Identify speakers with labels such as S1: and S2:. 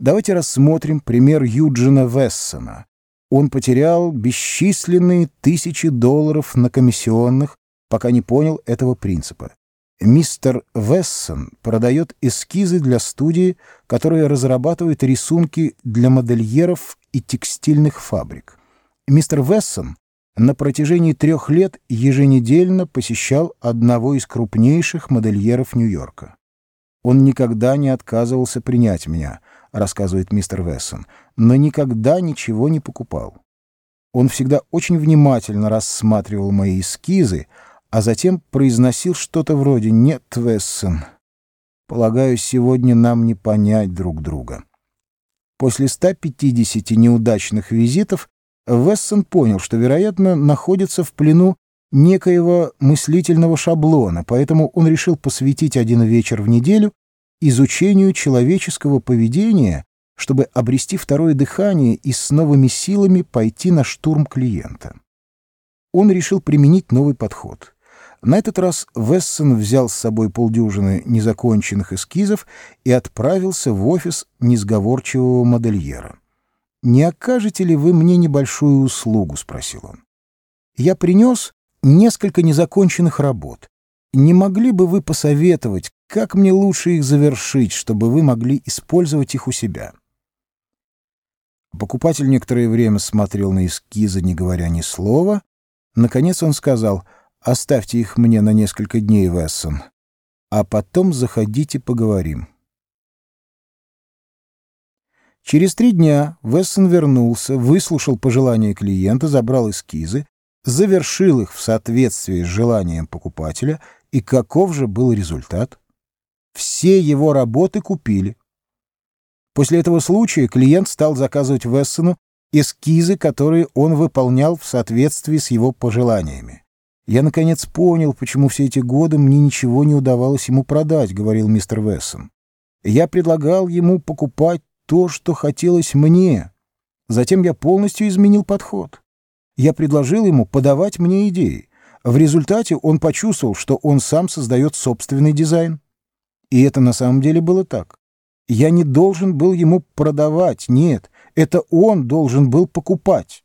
S1: Давайте рассмотрим пример Юджина Вессона. Он потерял бесчисленные тысячи долларов на комиссионных, пока не понял этого принципа. Мистер Вессон продает эскизы для студии, которая разрабатывает рисунки для модельеров и текстильных фабрик. Мистер Вессон на протяжении трех лет еженедельно посещал одного из крупнейших модельеров Нью-Йорка. Он никогда не отказывался принять меня, рассказывает мистер Вессон, но никогда ничего не покупал. Он всегда очень внимательно рассматривал мои эскизы, а затем произносил что-то вроде «Нет, Вессон, полагаю, сегодня нам не понять друг друга». После 150 неудачных визитов Вессон понял, что, вероятно, находится в плену некоего мыслительного шаблона, поэтому он решил посвятить один вечер в неделю изучению человеческого поведения, чтобы обрести второе дыхание и с новыми силами пойти на штурм клиента. Он решил применить новый подход. На этот раз Вессон взял с собой полдюжины незаконченных эскизов и отправился в офис несговорчивого модельера. «Не окажете ли вы мне небольшую услугу?» — спросил он. «Я принес несколько незаконченных работ. Не могли бы вы посоветовать, как мне лучше их завершить, чтобы вы могли использовать их у себя?» Покупатель некоторое время смотрел на эскизы, не говоря ни слова. Наконец он сказал, «Оставьте их мне на несколько дней, Вессон, а потом заходите поговорим». Через три дня Вессон вернулся, выслушал пожелания клиента, забрал эскизы, завершил их в соответствии с желанием покупателя, и каков же был результат? Все его работы купили. После этого случая клиент стал заказывать Вессону эскизы, которые он выполнял в соответствии с его пожеланиями. «Я, наконец, понял, почему все эти годы мне ничего не удавалось ему продать», — говорил мистер Вессон. «Я предлагал ему покупать то, что хотелось мне. Затем я полностью изменил подход. Я предложил ему подавать мне идеи. В результате он почувствовал, что он сам создает собственный дизайн. И это на самом деле было так. Я не должен был ему продавать, нет, это он должен был покупать.